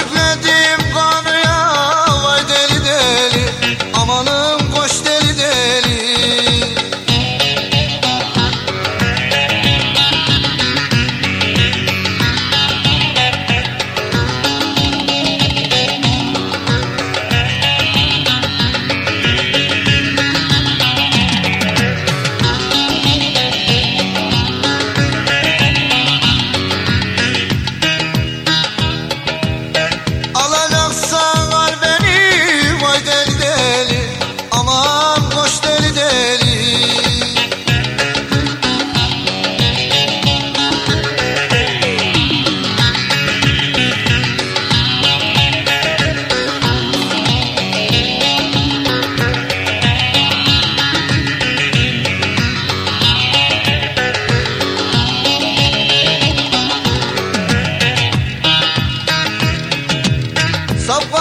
Gidip ne deyip Stop